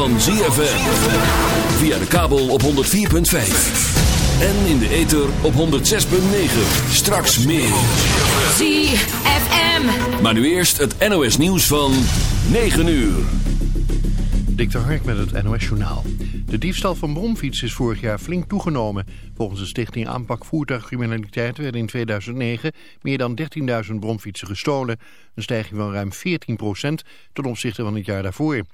Van ZFM. Via de kabel op 104.5. En in de ether op 106.9. Straks meer. ZFM. Maar nu eerst het NOS nieuws van 9 uur. Dik de Hark met het NOS Journaal. De diefstal van bromfietsen is vorig jaar flink toegenomen. Volgens de stichting Aanpak Voertuigcriminaliteit werden in 2009 meer dan 13.000 bromfietsen gestolen. Een stijging van ruim 14% ten opzichte van het jaar daarvoor.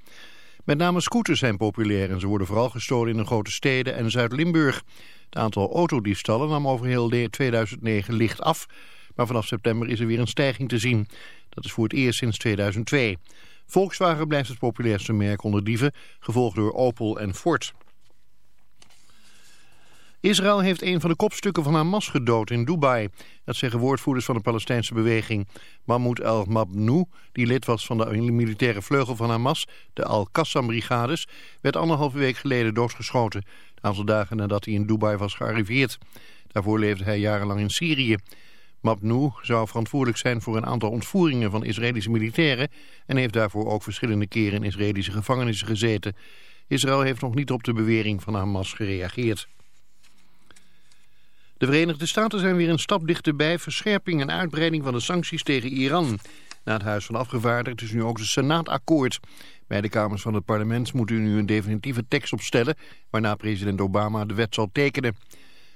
Met name scooters zijn populair en ze worden vooral gestolen in de grote steden en Zuid-Limburg. Het aantal autodiefstallen nam over heel 2009 licht af, maar vanaf september is er weer een stijging te zien. Dat is voor het eerst sinds 2002. Volkswagen blijft het populairste merk onder dieven, gevolgd door Opel en Ford. Israël heeft een van de kopstukken van Hamas gedood in Dubai. Dat zeggen woordvoerders van de Palestijnse beweging. Mahmoud el-Mabnou, die lid was van de militaire vleugel van Hamas, de Al-Qassam-brigades, werd anderhalve week geleden doodgeschoten. Een aantal dagen nadat hij in Dubai was gearriveerd. Daarvoor leefde hij jarenlang in Syrië. Mabnou zou verantwoordelijk zijn voor een aantal ontvoeringen van Israëlische militairen... en heeft daarvoor ook verschillende keren in Israëlische gevangenissen gezeten. Israël heeft nog niet op de bewering van Hamas gereageerd. De Verenigde Staten zijn weer een stap dichterbij verscherping en uitbreiding van de sancties tegen Iran. Na het Huis van Afgevaardigden is nu ook de Senaat akkoord. Beide kamers van het parlement moeten nu een definitieve tekst opstellen... waarna president Obama de wet zal tekenen.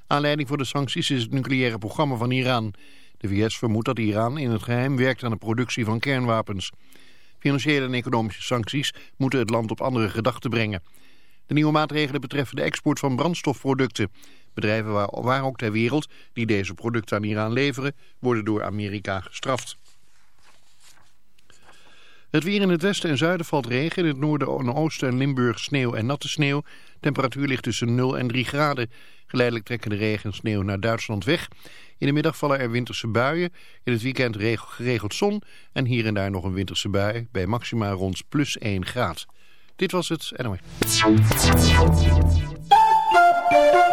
Aanleiding voor de sancties is het nucleaire programma van Iran. De VS vermoedt dat Iran in het geheim werkt aan de productie van kernwapens. Financiële en economische sancties moeten het land op andere gedachten brengen. De nieuwe maatregelen betreffen de export van brandstofproducten. Bedrijven waar, waar ook ter wereld die deze producten aan Iran leveren, worden door Amerika gestraft. Het weer in het westen en zuiden valt regen. In het noorden en oosten en Limburg sneeuw en natte sneeuw. Temperatuur ligt tussen 0 en 3 graden. Geleidelijk trekken de regen en sneeuw naar Duitsland weg. In de middag vallen er winterse buien. In het weekend geregeld zon. En hier en daar nog een winterse bui. Bij maxima rond plus 1 graad. Dit was het NOS.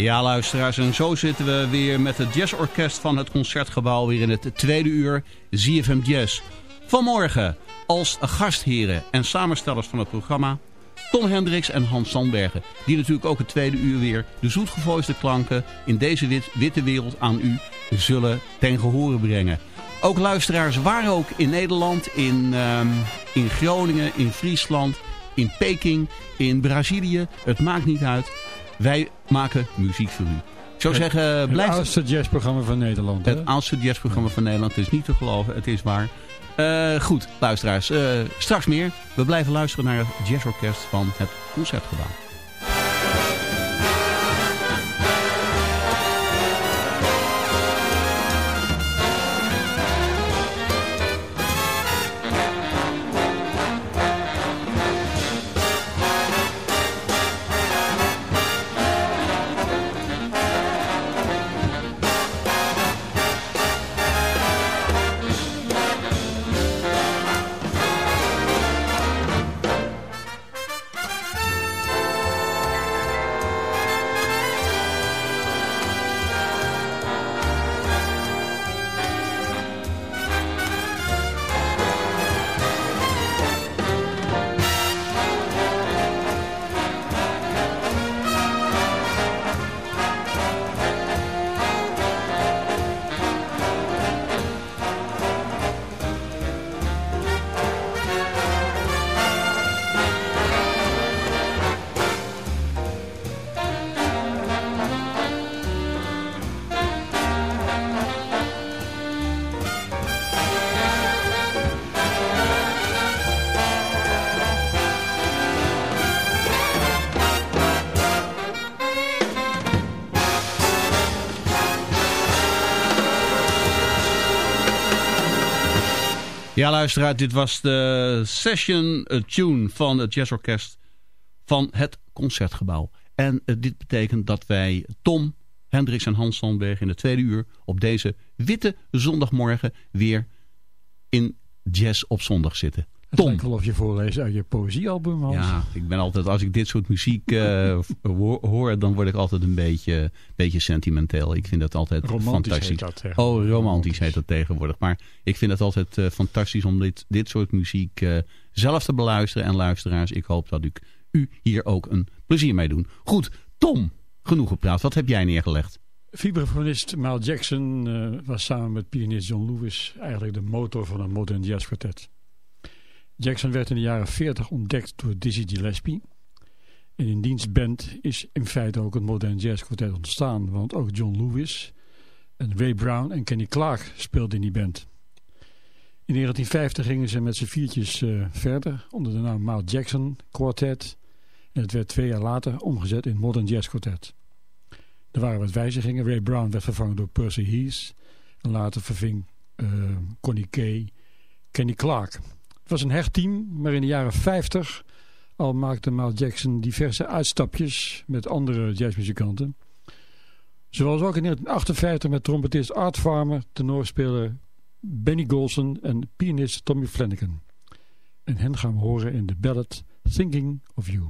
Ja, luisteraars, en zo zitten we weer met het jazzorkest van het Concertgebouw weer in het tweede uur ZFM Jazz. Vanmorgen als gastheren en samenstellers van het programma Tom Hendricks en Hans Sandbergen. Die natuurlijk ook het tweede uur weer de zoetgevoiste klanken in deze wit, witte wereld aan u zullen ten gehore brengen. Ook luisteraars waar ook in Nederland, in, ehm, in Groningen, in Friesland, in Peking, in Brazilië. Het maakt niet uit. Wij maken muziek voor u. Ik zou zeggen, blijf... Het oudste jazzprogramma van Nederland. Het oudste jazzprogramma van Nederland. Het is niet te geloven, het is waar. Uh, goed, luisteraars. Uh, straks meer. We blijven luisteren naar het jazzorkest van het Concertgebouw. Ja, luisteraar, dit was de session tune van het jazzorkest van het Concertgebouw. En uh, dit betekent dat wij Tom, Hendricks en Hans Sandberg in de tweede uur op deze witte zondagmorgen weer in Jazz op zondag zitten. Tom. Het wel of je voorleest uit je poëziealbum, Hans. Ja, ik ben altijd, als ik dit soort muziek uh, hoor, dan word ik altijd een beetje, beetje sentimenteel. Ik vind dat altijd romantisch fantastisch. Dat oh, romantisch heet dat tegenwoordig. Maar ik vind het altijd uh, fantastisch om dit, dit soort muziek uh, zelf te beluisteren. En luisteraars, ik hoop dat ik u hier ook een plezier mee doe. Goed, Tom, genoeg gepraat. Wat heb jij neergelegd? Vibrafonist Miles Jackson was samen met pianist John Lewis eigenlijk de motor van een modern jazz quartet. Jackson werd in de jaren 40 ontdekt door Dizzy Gillespie. En in diens band is in feite ook het modern jazz quartet ontstaan. Want ook John Lewis, en Ray Brown en Kenny Clark speelden in die band. In 1950 gingen ze met z'n viertjes uh, verder onder de naam Miles Jackson Quartet. En het werd twee jaar later omgezet in Modern Jazz Quartet. Er waren wat wijzigingen. Ray Brown werd vervangen door Percy Heath. En later verving uh, Connie Kay Kenny Clark. Het was een hecht team, maar in de jaren 50 al maakte Miles Jackson diverse uitstapjes met andere jazzmuzikanten. Zoals ook in 1958 met trompetist Art Farmer, tenorspeler Benny Golson en pianist Tommy Flanagan. En hen gaan we horen in de ballad Thinking of You.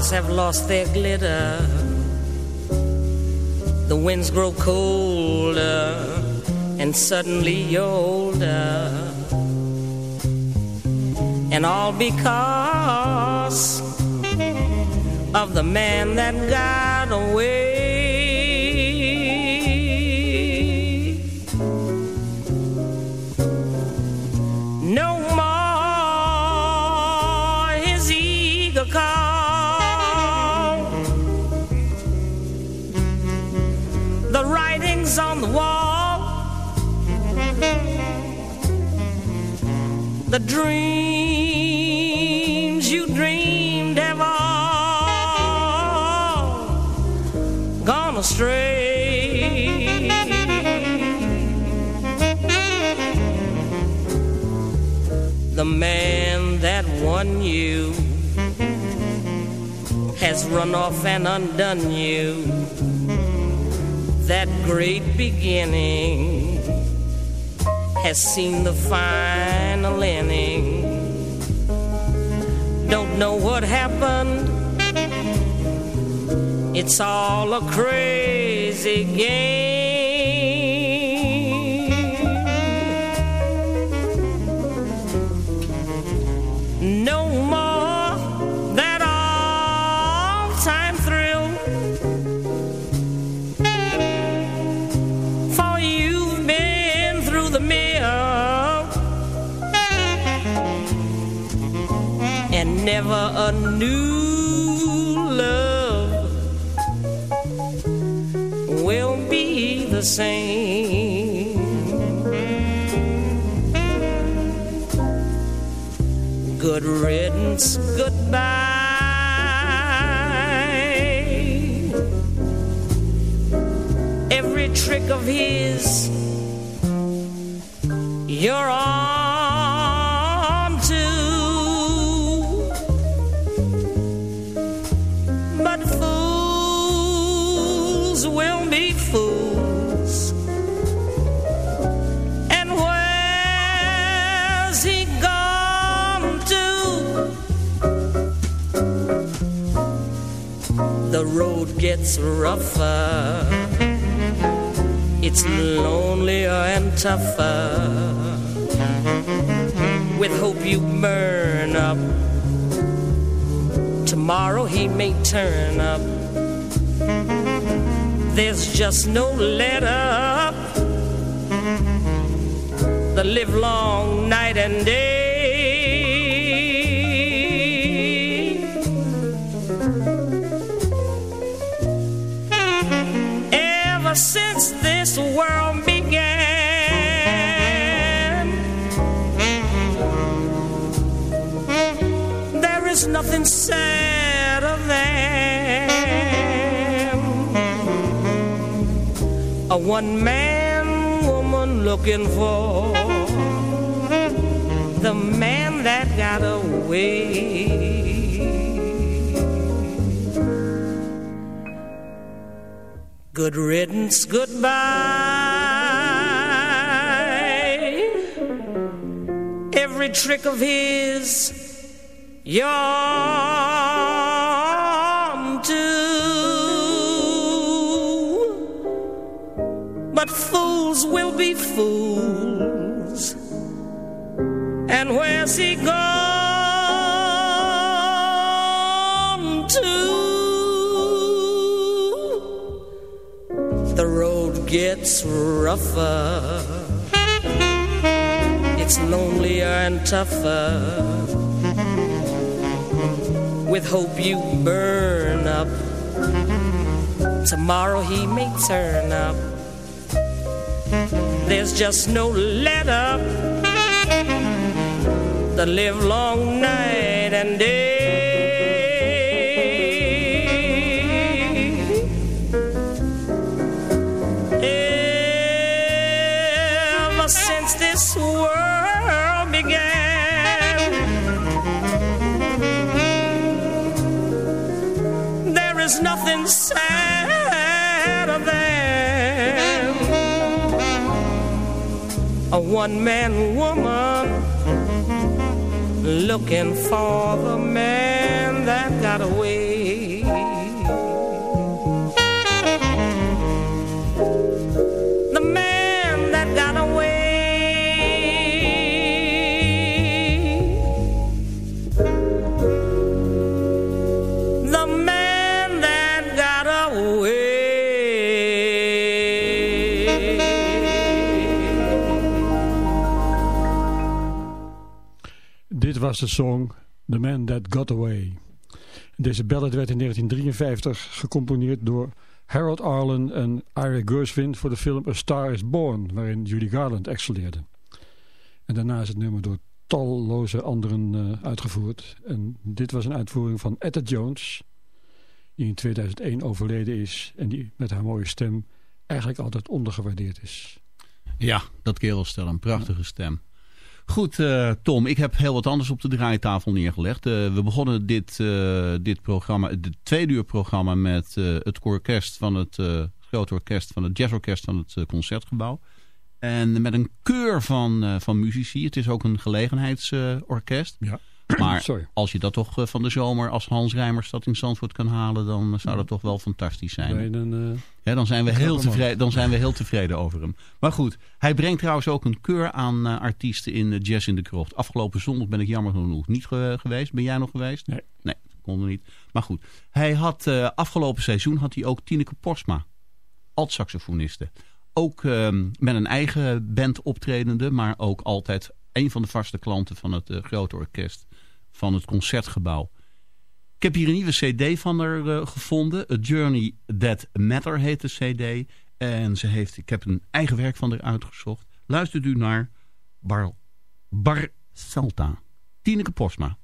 Stars have lost their glitter. The winds grow colder, and suddenly you're older. And all because of the man that got away. The dreams you dreamed have all gone astray. The man that won you has run off and undone you. That great beginning has seen the final inning. Don't know what happened. It's all a crazy game. Never a new love will be the same. Good riddance, goodbye. Every trick of his, you're on gets rougher. It's lonelier and tougher. With hope you burn up. Tomorrow he may turn up. There's just no let up. The live long night and day. One man woman looking for the man that got away. Good riddance, goodbye. Every trick of his, you're fools will be fools. And where's he gone to? The road gets rougher. It's lonelier and tougher. With hope you burn up. Tomorrow he may turn up. There's just no let up. The live long night and day. Ever since this world began, there is nothing sadder a one-man woman looking for the man that got away. Song The Man That Got Away. Deze ballad werd in 1953 gecomponeerd door Harold Arlen en Ira Gershwin voor de film A Star Is Born, waarin Judy Garland excelleerde. En daarna is het nummer door talloze anderen uh, uitgevoerd. En dit was een uitvoering van Etta Jones, die in 2001 overleden is en die met haar mooie stem eigenlijk altijd ondergewaardeerd is. Ja, dat kerelstel, een prachtige stem. Goed, uh, Tom, ik heb heel wat anders op de draaitafel neergelegd. Uh, we begonnen dit, uh, dit programma, het tweede uur programma met het orkest van het grote orkest van het jazzorkest van het Concertgebouw. En met een keur van, van muzici. Het is ook een gelegenheidsorkest. ja. Maar Sorry. als je dat toch van de zomer als Hans Rijmers dat in Zandvoort kan halen, dan zou dat toch wel fantastisch zijn. Nee, dan, Ja, dan, zijn we heel tevreden, dan zijn we heel tevreden over hem. Maar goed, hij brengt trouwens ook een keur aan uh, artiesten in Jazz in de Krocht. Afgelopen zondag ben ik jammer genoeg niet ge geweest. Ben jij nog geweest? Nee. Nee, kon er niet. Maar goed, hij had uh, afgelopen seizoen had hij ook Tineke Porsma, alt-saxofoniste. Ook met een eigen band optredende, maar ook altijd een van de vaste klanten van het grote orkest van het Concertgebouw. Ik heb hier een nieuwe cd van haar uh, gevonden. A Journey That Matter heet de cd. En ze heeft, ik heb een eigen werk van haar uitgezocht. Luistert u naar Bar, Bar Salta. Posma.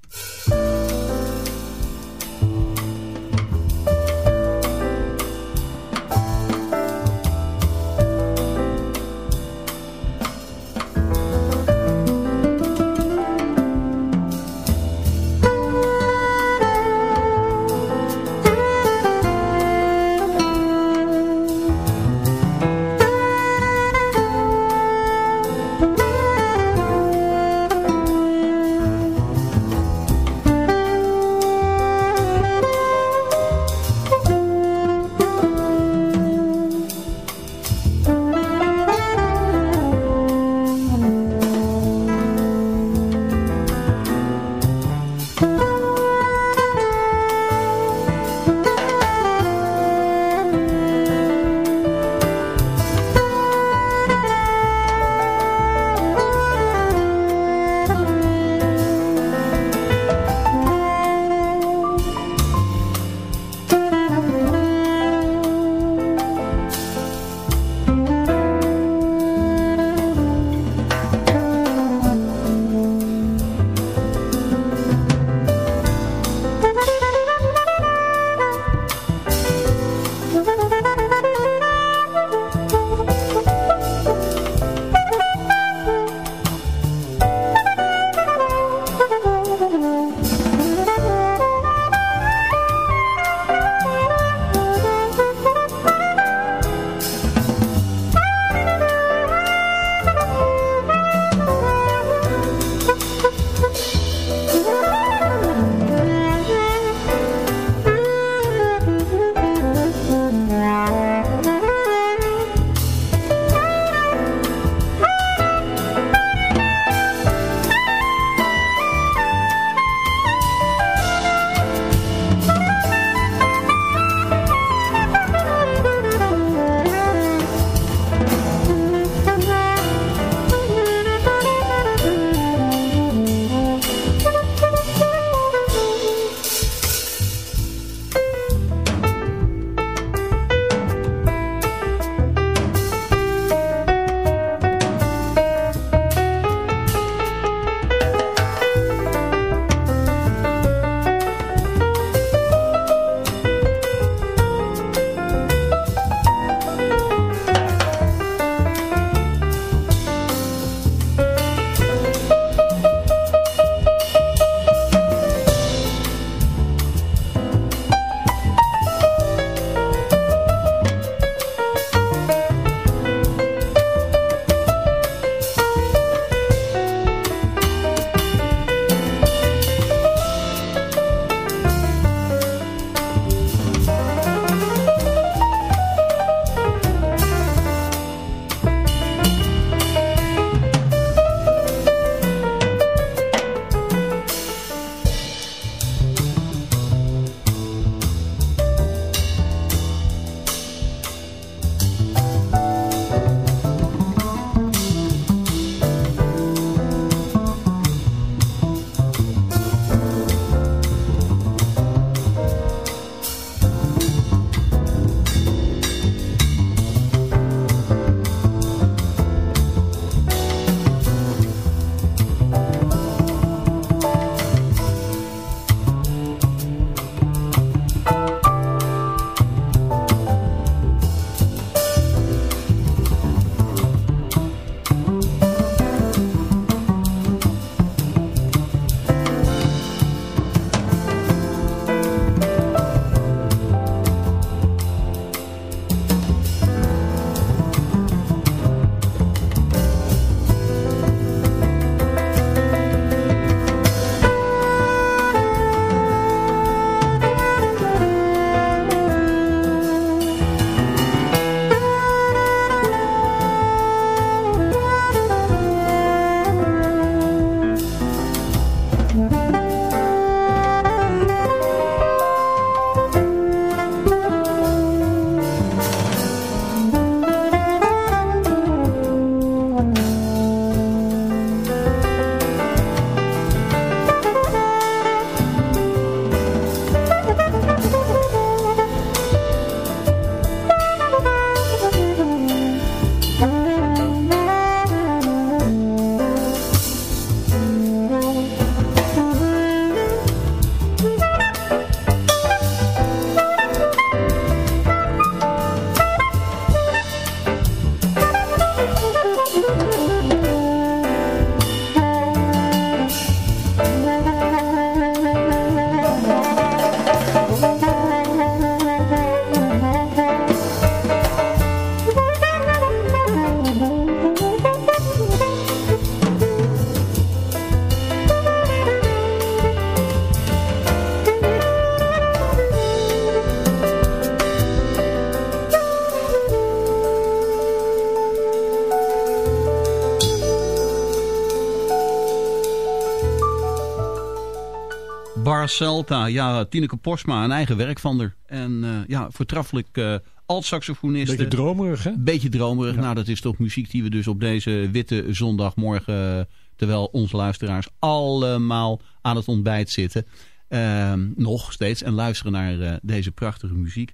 Celta. Ja, Tineke Posma, een eigen werk van haar. En uh, ja, voortreffelijk uh, alt-saxofoniste. Beetje dromerig, hè? Beetje dromerig. Ja. Nou, dat is toch muziek die we dus op deze witte zondagmorgen... terwijl onze luisteraars allemaal aan het ontbijt zitten... Uh, nog steeds en luisteren naar deze prachtige muziek.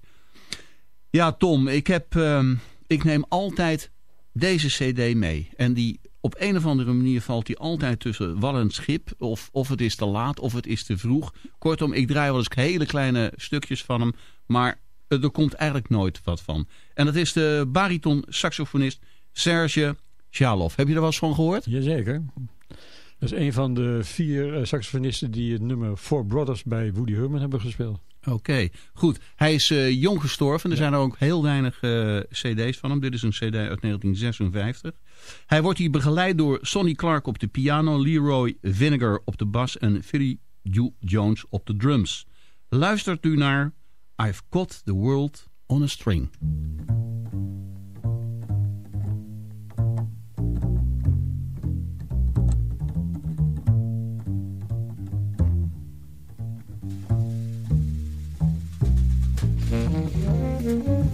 Ja, Tom, ik, heb, uh, ik neem altijd deze cd mee. En die op een of andere manier valt die altijd tussen wal en schip. Of, of het is te laat, of het is te vroeg. Kortom, ik draai wel eens hele kleine stukjes van hem. Maar er komt eigenlijk nooit wat van. En dat is de bariton-saxofonist Serge Shalov. Heb je er wel eens van gehoord? Jazeker. Dat is een van de vier uh, saxofonisten die het nummer Four Brothers bij Woody Herman hebben gespeeld. Oké, okay, goed. Hij is uh, jong gestorven. Er ja. zijn er ook heel weinig uh, cd's van hem. Dit is een cd uit 1956. Hij wordt hier begeleid door Sonny Clark op de piano, Leroy Vinegar op de bas en Philly Jones op de drums. Luistert u naar I've Got the World on a String. Mm-hmm.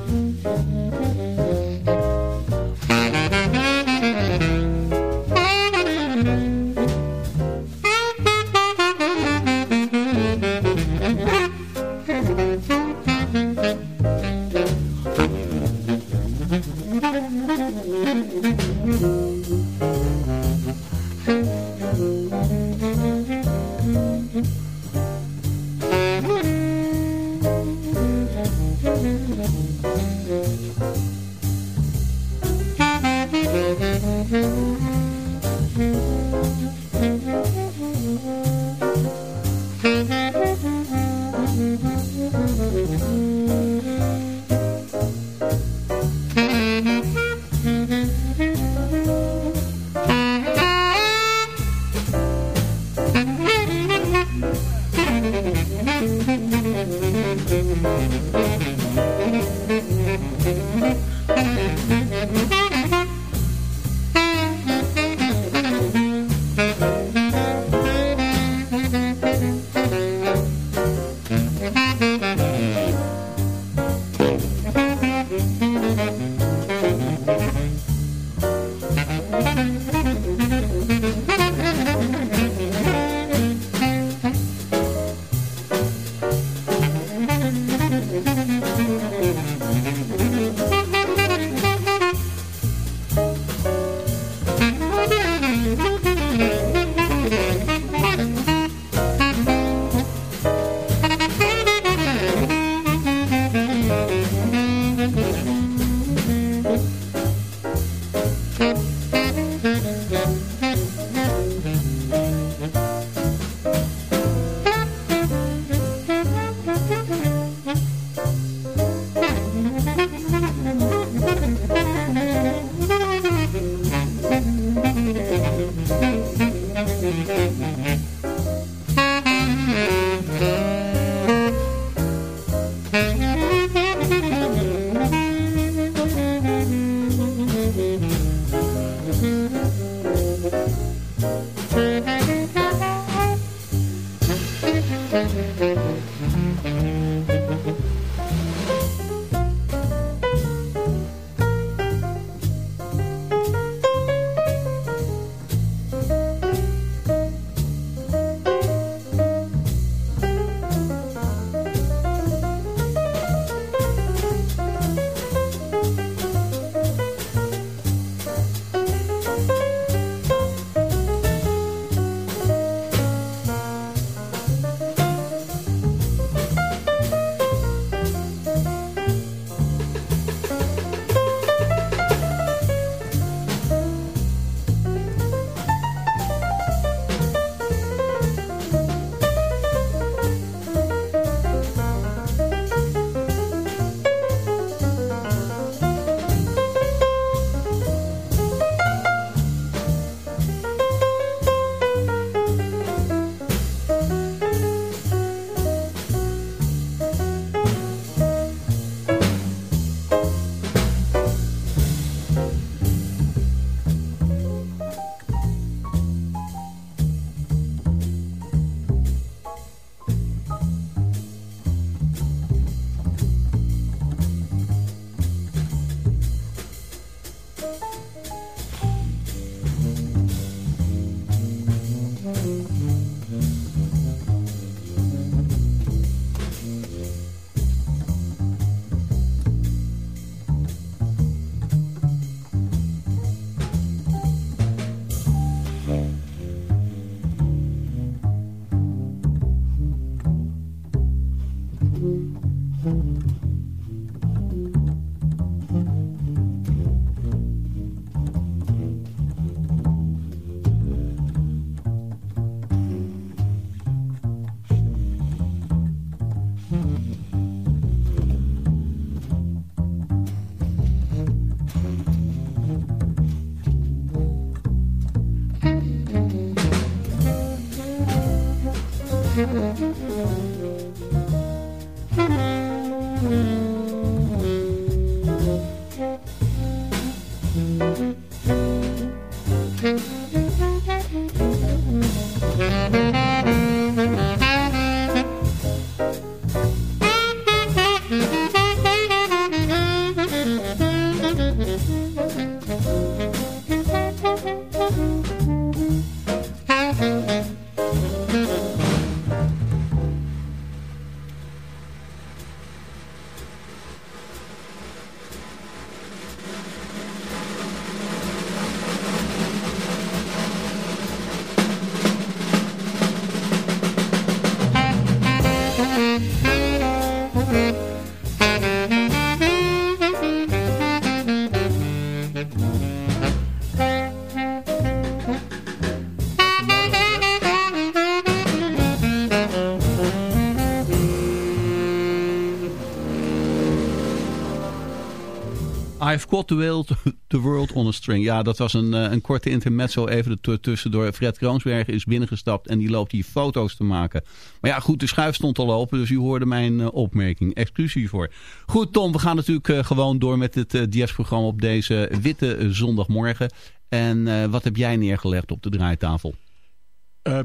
I've got the world, world on a string. Ja, dat was een, eh, een korte intermezzo even tussendoor. Fred Kroonsberg is binnengestapt en die loopt hier foto's te maken. Maar ja, goed, de schuif stond al open, dus u hoorde mijn uh, opmerking. Excuus hiervoor. Goed, Tom, we gaan natuurlijk uh, gewoon door met het jazzprogramma op deze witte zondagmorgen. En wat heb jij neergelegd op de draaitafel?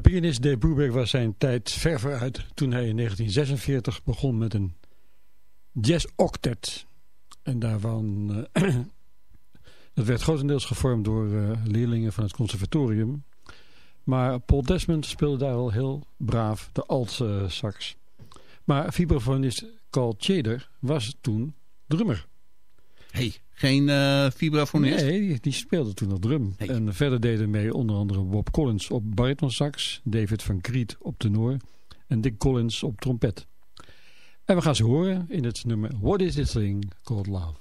pianist Dave Brubeck was zijn tijd ver vooruit toen hij in 1946 begon met een jazz octet. En daarvan, uh, dat werd grotendeels gevormd door uh, leerlingen van het conservatorium. Maar Paul Desmond speelde daar al heel braaf de alt-sax. maar vibrafonist Carl Tjeder was toen drummer. hey, geen uh, vibrafonist? Nee, die, speelde toen nog drum. En verder deden mee onder andere Bob Collins op baritonsax, David van Kriet op tenor en Dick Collins op trompet. En we gaan ze horen in het nummer What is this thing called love?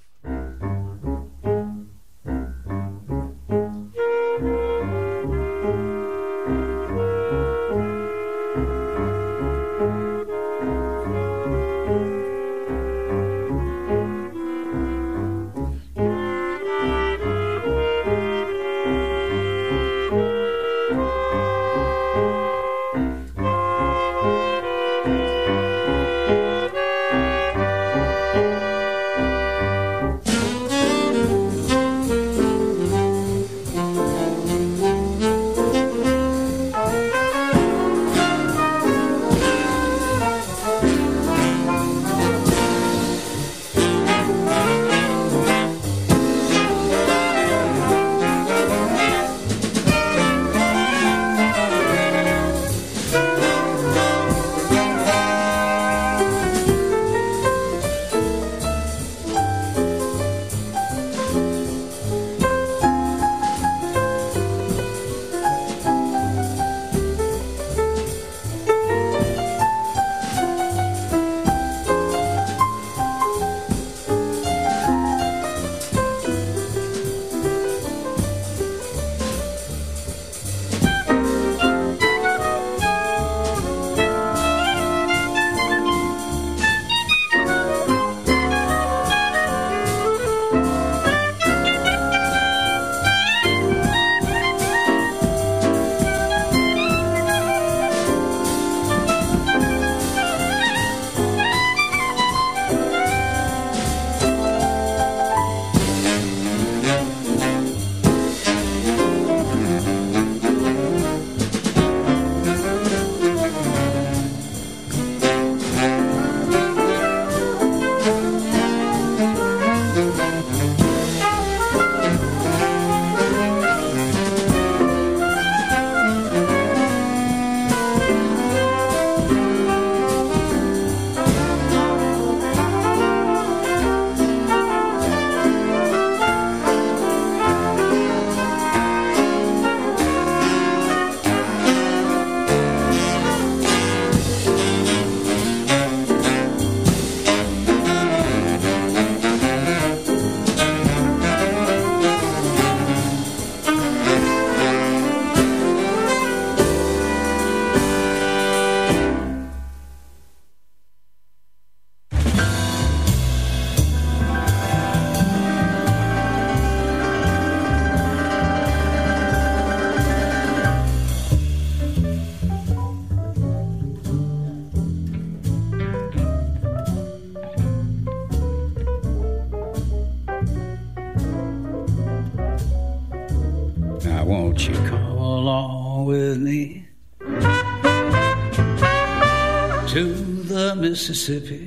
Mississippi?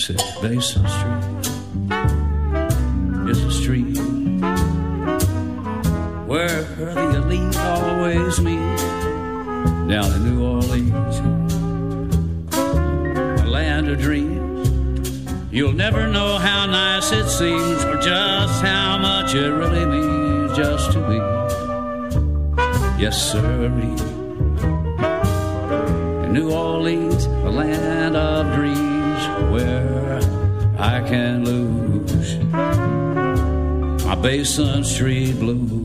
Said, Basin Street is a street where the elite always meet. Down in New Orleans, a land of dreams. You'll never know how nice it seems or just how much it really means just to be. Yes, sir. In New Orleans, a land of dreams where I can lose my Basin Street blues.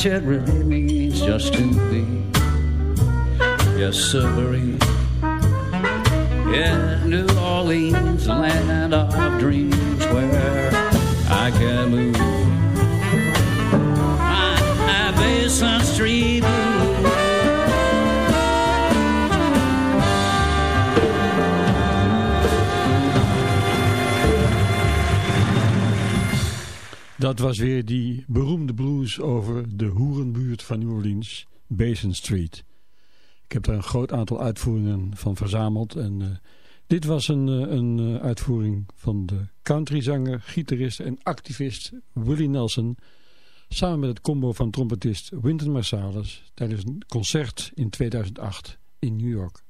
cherry Basin Street. Ik heb daar een groot aantal uitvoeringen van verzameld. En uh, dit was een, uh, een uh, uitvoering van de countryzanger, gitarist en activist Willie Nelson... samen met het combo van trompetist Wynton Marsalis... tijdens een concert in 2008 in New York.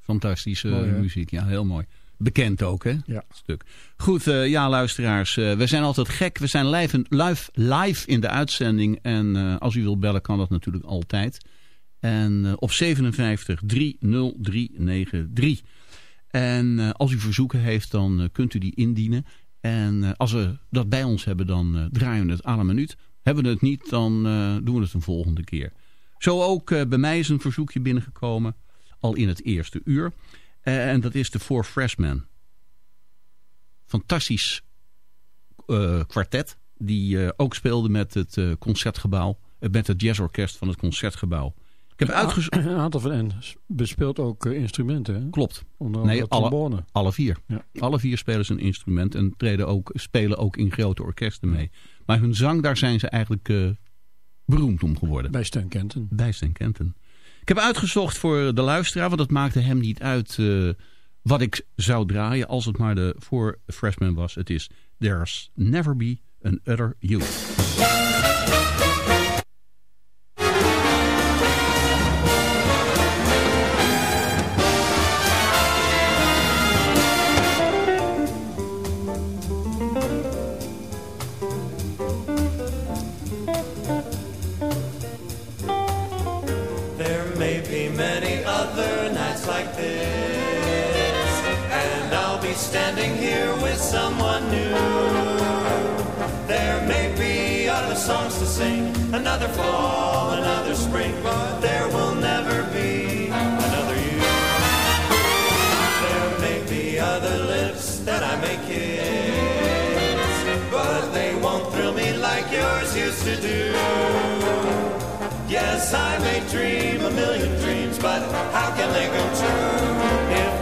Fantastische Mooi, muziek, ja, heel mooi. Bekend ook, hè? Ja. Stuk. Goed, eh, ja, luisteraars. eh, we zijn altijd gek. We zijn live, live, live in de uitzending. En eh, als u wilt bellen, kan dat natuurlijk altijd. En op 57 30393. En als u verzoeken heeft, dan kunt u die indienen. En als we dat bij ons hebben, dan draaien we het aan een minuut. Hebben we het niet, dan doen we het een volgende keer. Zo ook bij mij is een verzoekje binnengekomen. Al in het eerste uur. Eh, en dat is de Four Freshmen. Fantastisch eh, kwartet. Die eh, ook speelde met het concertgebouw. met het jazzorkest van het concertgebouw. Ik heb uitgezocht... Een aantal van hen bespeelt ook instrumenten. Hè? Klopt. Onder Nee, alle, alle vier. Ja. Alle vier spelen ze een instrument en treden ook, spelen ook in grote orkesten mee. Maar hun zang, daar zijn ze eigenlijk beroemd om geworden. Bij Stan Kenton. Bij Stan Kenton. Ik heb uitgezocht voor de luisteraar, want het maakte hem niet uit eh, wat ik zou draaien. Als het maar de voor Freshman was. Het is There's Never Be an Other You. Songs to sing, another fall, another spring, but there will never be another you. There may be other lips that I may kiss, but they won't thrill me like yours used to do. Yes, I may dream a million dreams, but how can they come true if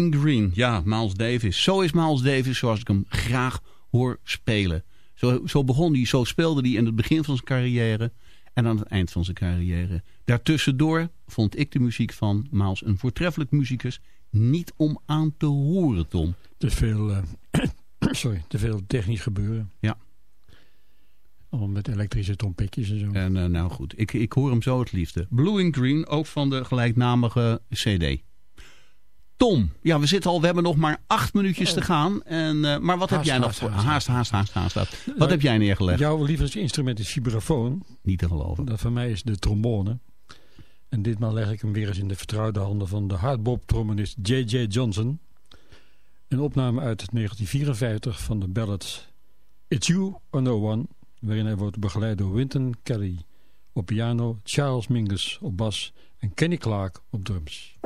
in Green. Ja, Miles Davis. Zo is Miles Davis zoals ik hem graag hoor spelen. Zo, zo begon hij, zo speelde hij in het begin van zijn carrière en aan het eind van zijn carrière. Daartussendoor vond ik de muziek van Miles een voortreffelijk muzikus. Niet om aan te horen, Tom. Te veel, uh, sorry, te veel technisch gebeuren. Ja. Allemaal met elektrische trompetjes en zo. En uh, nou goed, ik, ik hoor hem zo het liefste. Blue in Green, ook van de gelijknamige cd. Tom, ja, we zitten al, we hebben nog maar acht minuutjes te gaan. En, uh, maar wat haast, heb jij nog voor? Haast, haast, haast, haast. haast. Wat nou, heb jij neergelegd? Jouw lievelingsinstrument is vibrafoon. Niet te geloven. Dat van mij is de trombone. En ditmaal leg ik hem weer eens in de vertrouwde handen van de hardbop-trombonist J.J. Johnson. Een opname uit 1954 van de ballad It's You or No One, waarin hij wordt begeleid door Wynton Kelly op piano, Charles Mingus op bas en Kenny Clark op drums.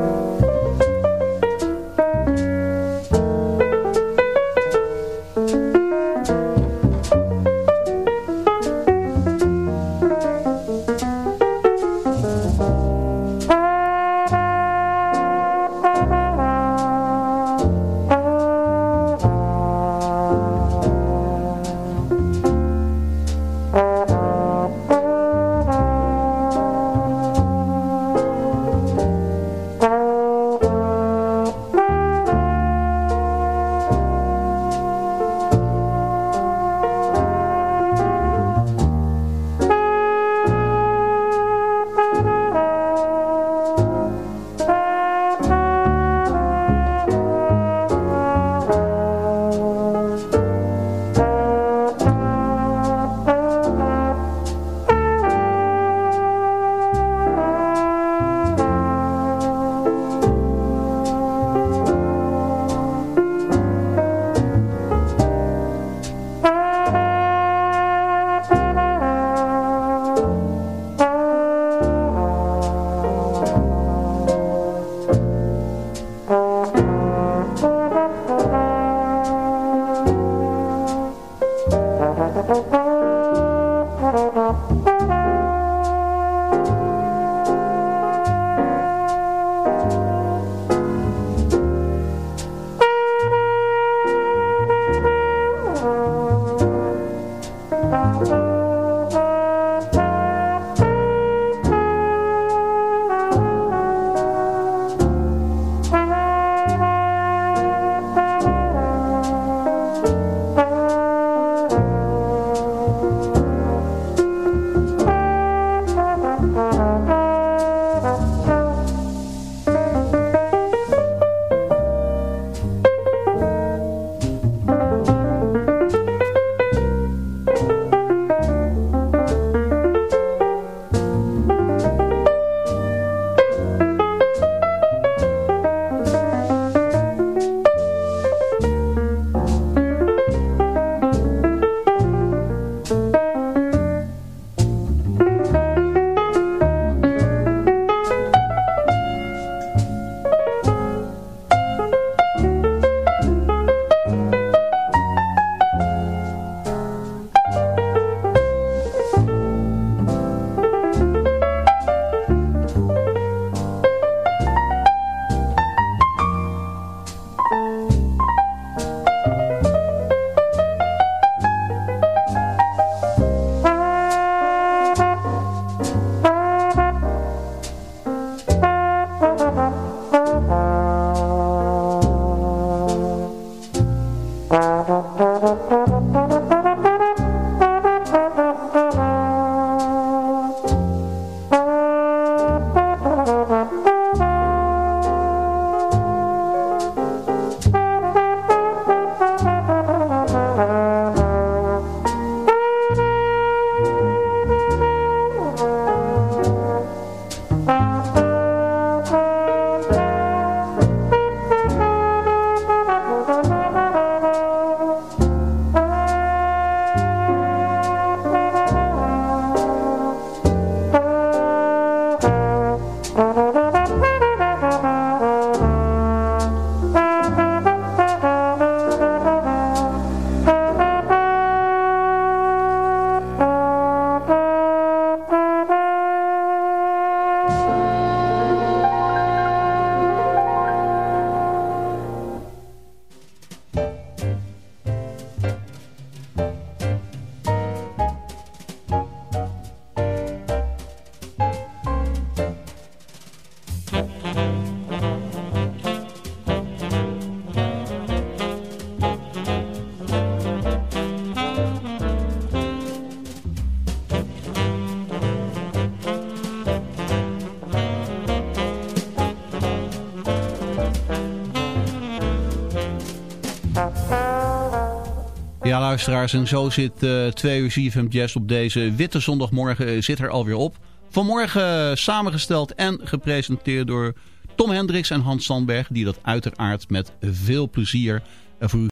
Luisteraars, en zo zit uh, twee uur ZFM Jazz op deze witte zondagmorgen uh, zit er alweer op. Vanmorgen samengesteld en gepresenteerd door Tom Hendricks en Hans Sandberg, die dat uiteraard met veel plezier voor u